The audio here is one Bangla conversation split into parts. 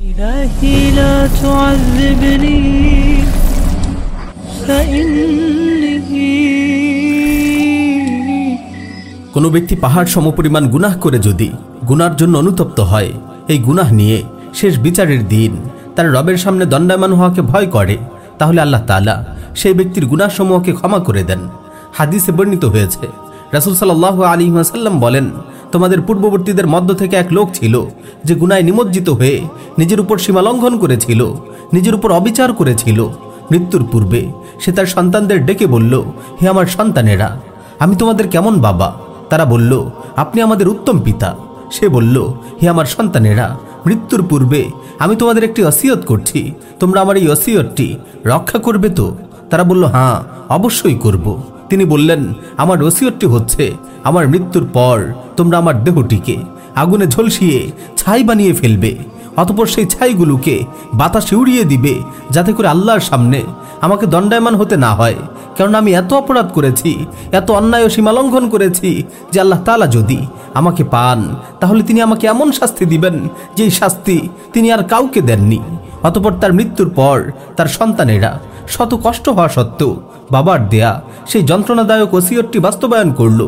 إلهي لا تعذبني فإني কোনো ব্যক্তি পাহাড় সমপরিমাণ গুনাহ করে যদি গুনার জন্য অনুতপ্ত হয় এই গুনাহ নিয়ে শেষ বিচারের দিন তার রবের সামনে দণ্ডায়মান হওয়াকে ভয় করে তাহলে আল্লাহ তাআলা সেই ব্যক্তির গুনাহসমূহকে ক্ষমা করে দেন হাদিসে বর্ণিত হয়েছে রাসূল সাল্লাহ আলী সাল্লাম বলেন তোমাদের পূর্ববর্তীদের মধ্য থেকে এক লোক ছিল, যে গুনায় নিমজ্জিত হয়ে নিজের উপর সীমা লঙ্ঘন করেছিল, নিজের উপর অবিচার করেছিল। মৃত্যুর পূর্বে সে তার সন্তানদের ডেকে বলল, হে আমার সন্তানেরা, আমি তোমাদের কেমন বাবা? তারা বলল, আপনি আমাদের উত্তম পিতা। সে বলল, হে আমার সন্তানেরা, মৃত্যুর পূর্বে আমি তোমাদের একটি অসিয়ত করছি, তোমরা আমার এই অসিয়তটি রক্ষা করবে তো? তারা বলল হ্যাঁ অবশ্যই করব। তিনি বললেন, আমার ওসিয়তটি হচ্ছে, আমার মৃত্যুর পর তোমরা আমার দেহটিকে আগুনে ঝলসিয়ে ছাই বানিয়ে ফেলবে। অতপর সেই ছাইগুলোকে বাতাসে উড়িয়ে দিবে, যাতে করে আল্লাহর সামনে আমাকে দণ্ডায়মান হতে না হয়। কারণ আমি এত অপরাধ করেছি, এত অন্যায় ও সীমালঙ্ঘন করেছি যে আল্লাহ তালা যদি আমাকে পান, তাহলে তিনি আমাকে এমন শাস্তি দিবেন যেই শাস্তি তিনি আর কাউকে দেননি। অতপর তার মৃত্যুর পর তার সন্তানেরা শত কষ্ট হওয়া সত্ত্বেও বাবার দেয়া সেই যন্ত্রণাদায়ক ওসিয়তটি বাস্তবায়ন করল।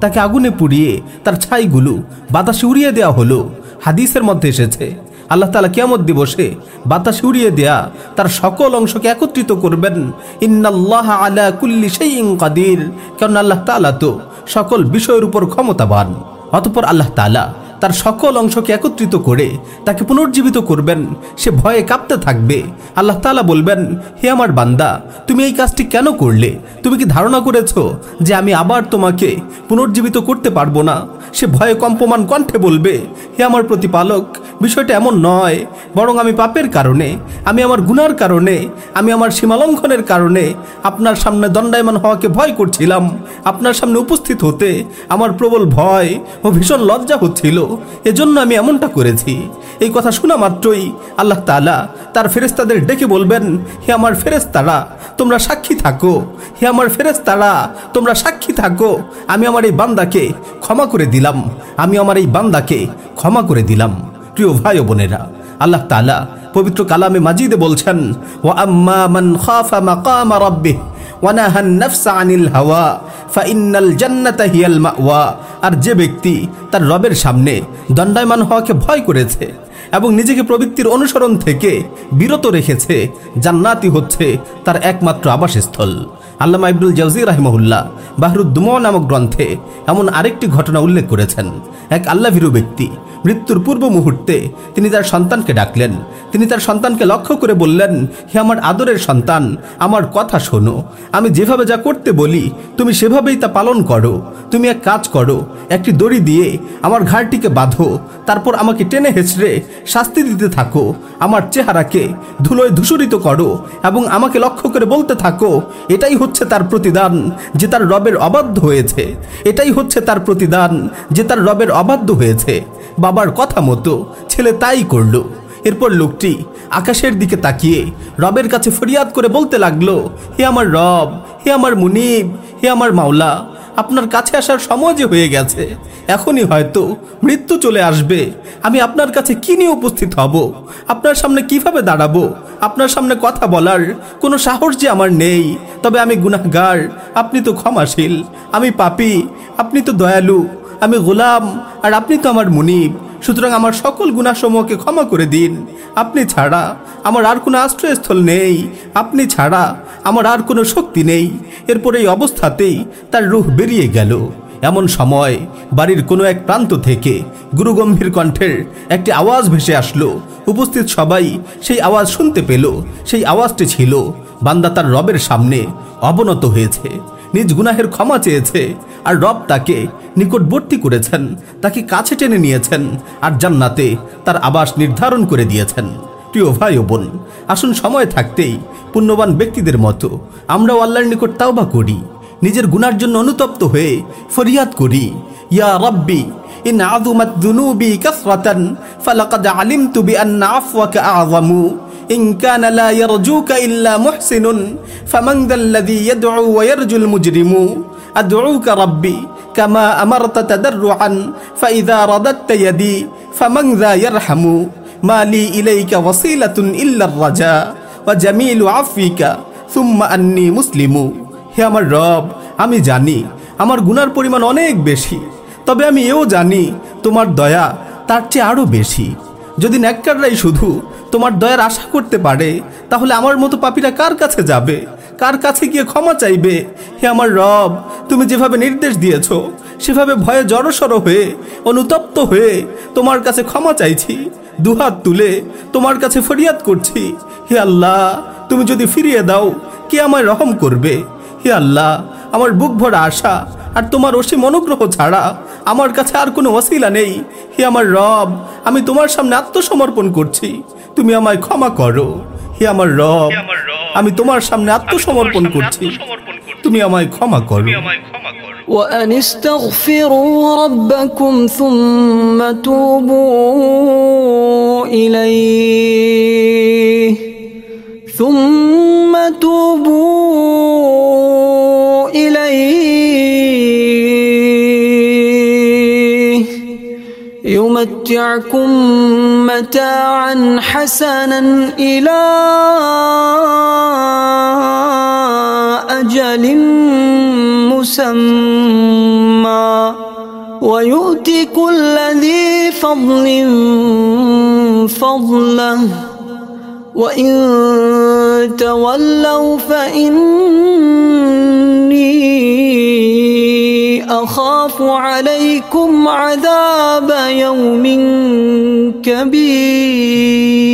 তাকে আগুনে পুড়িয়ে তার ছাইগুলো বাতাসে উড়িয়ে দেওয়া হলো। হাদিসের মধ্যে এসেছে, আল্লাহ তালা কিয়ামত দিবসে বাতাস উড়িয়ে দেয়া তার সকল অংশকে একত্রিত করবেন। ইন্নাল্লাহ আলা কুল্লি শাইইন কাদির। কেন আল্লাহ তাআলা তো সকল বিষয়ের উপর ক্ষমতাবান, অতপর আল্লাহ তাআলা তার সকল অংশকে একত্রিত করে তাকে পুনর্জীবিত করবেন। সে ভয়ে কাঁপতে থাকবে। আল্লাহ তালা বলবেন, হে আমার বান্দা, তুমি এই কাজটি কেন করলে? তুমি কি ধারণা করেছ যে আমি আবার তোমাকে পুনর্জীবিত করতে পারব না? সে ভয়ে কম্পমান কণ্ঠে বলবে, হে আমার প্রতিপালক বিষয়টা এমন নয়, বরং আমি পাপের কারণে, আমি আমার গুনার কারণে, আমি আমার সীমালঙ্ঘনের কারণে আপনার সামনে দণ্ডায়মান হওয়াকে ভয় করছিলাম। আপনার সামনে উপস্থিত হতে আমার প্রবল ভয় ও ভীষণ লজ্জা হচ্ছিল। এজন্য আমি এমনটা করেছি। এই কথা শোনা মাত্রই আল্লাহ তাআলা তার ফেরেস্তাদের ডেকে বলবেন, হে আমার ফেরেস্তারা তোমরা সাক্ষী থাকো। হে আমার ফেরেস্তারা তোমরা সাক্ষী থাকো। আমি আমার এই বান্দাকে ক্ষমা করে দিলাম। আমি আমার এই বান্দাকে ক্ষমা করে দিলাম। প্রিয় ভাই ও বোনেরা, আল্লাহ তাআলা পবিত্র কালামে মাজিদে বলছেন, ওয়া আম্মা মান খাফা মাকামা রাব্বিহ ওয়া নাফসা আনিল হাওয়া ফাইন্নাল আর যে ব্যক্তি তার রবের সামনে দণ্ডায়মান হওয়াকে ভয় করেছে এবং নিজেকে প্রবৃত্তির অনুসরণ থেকে বিরত রেখেছে, জান্নাতি হচ্ছে তার একমাত্র আবাসস্থল। আল্লামা ইবনুল জাউজি রাহিমহুল্লাহ বাহরুদ্দুমা নামক গ্রন্থে এমন আরেকটি ঘটনা উল্লেখ করেছেন। এক আল্লাভীরু ব্যক্তি মৃত্যুর পূর্ব মুহূর্তে তিনি তার সন্তানকে ডাকলেন। তিনি তার সন্তানকে লক্ষ্য করে বললেন, হে আমার আদরের সন্তান, আমার কথা শোনো। আমি যেভাবে যা করতে বলি, তুমি সেভাবেই তা পালন করো। তুমি এক কাজ করো, একটি দড়ি দিয়ে আমার ঘাড়টিকে বাঁধো, তারপর আমাকে টেনে হেঁচড়ে শাস্তি দিতে থাকো। আমার চেহারাকে ধুলোয় ধূসরিত করো এবং আমাকে লক্ষ্য করে বলতে থাকো, এটাই তার প্রতিদান যে তার রবের অবাধ্য হয়েছে। এটাই হচ্ছে তার প্রতিদান যে তার রবের অবাধ্য হয়েছে। বাবার কথা মতো ছেলে তাই করল। এরপর লোকটি আকাশের দিকে তাকিয়ে রবের কাছে ফরিয়াদ করে বলতে লাগল, হে আমার রব, হে আমার মুনিব, হে আমার মাওলা আপনার কাছে আসার সময় যে হয়ে গেছে, এখনই হয়তো মৃত্যু চলে আসবে। আমি আপনার কাছে কি নিয়ে উপস্থিত হব? আপনার সামনে কীভাবে দাঁড়াবো? আপনার সামনে কথা বলার কোনো সাহস যে আমার নেই। তবে আমি গুনাহগার, আপনি তো ক্ষমাশীল, আমি পাপি, আপনি তো দয়ালু, আমি গোলাম, আর আপনি তো আমার মুনিব। সুতরাং আমার সকল গুণাসমূহকে ক্ষমা করে দিন। আপনি ছাড়া আমার আর কোনো আশ্রয়স্থল নেই। আপনি ছাড়া আমার আর কোনো শক্তি নেই। এরপর এই অবস্থাতেই তার রুহ বেরিয়ে গেল। এমন সময় বাড়ির কোনো এক প্রান্ত থেকে গুরুগম্ভীর কণ্ঠের একটি আওয়াজ ভেসে আসলো। উপস্থিত সবাই সেই আওয়াজ শুনতে পেল। সেই আওয়াজটি ছিল, বান্দা তার রবের সামনে অবনত হয়েছে, নিজ গুনাহের ক্ষমা চেয়েছে আর রব তাকে নিকটবর্তী করেছেন, তাকে কাছে টেনে নিয়েছেন, আর জান্নাতে তার আবাস নির্ধারণ করে দিয়েছেন। প্রিয় ভাই ও বোন, আসুন সময় থাকতেই পুণ্যবান ব্যক্তিদের মতো আমরাও আল্লাহর নিকট তাওবা করি, নিজের গুনার জন্য অনুতপ্ত হয়ে ফরিয়াদ করি। ইয়া রব্বি, ইন মুজরিমু। أدعوك ربي كما أمرت تدرعا فإذا رددت يدي فمن ذا يرحم মালি ইলাইকা ওয়াসিলাতুন ইল্লার রাজা ওয়া জামিলু আফিকা সুম্মা আন্নি মুসলিমু হে আমার রব আমি জানি আমার গুনার পরিমাণ অনেক বেশি তবে আমি এও জানি তোমার দয়া তার চেয়ে আরও বেশি যদি ন্যাক্কাররাই শুধু তোমার দয়ার আশা করতে পারে তাহলে আমার মতো পাপীরা কার কাছে যাবে কার কাছে গিয়ে ক্ষমা চাইবে হে আমার রব তুমি যেভাবে নির্দেশ দিয়েছ সেভাবে ভয়ে জড়সড় হয়ে অনুতপ্ত হয়ে তোমার কাছে ক্ষমা চাইছি দুহাত তুলে তোমার কাছে ফরিয়াদ করছি। হে আল্লাহ তুমি যদি ফিরিয়ে দাও কে আমায় রহম করবে? হে আল্লাহ আমার বুক ভরা আশা আর তোমার অসীম অনুগ্রহ ছাড়া আমার কাছে আর কোনো ওসিলা নেই। হে আমার রব আমি তোমার সামনে আত্মসমর্পণ করছি। তুমি আমায় ক্ষমা করো। হে আমার রব আমি তোমার সামনে আত্মসমর্পণ করছি। তুমি আমায় ক্ষমা করো وأن استغفروا ربكم ثم توبوا إليه ثم يمتعكم متاعا حسنا إلى أجل مسمى. ويؤتي كل ذي فضل فضله. وإن تولوا فإني أخاف عليكم عذاب يوم كبير.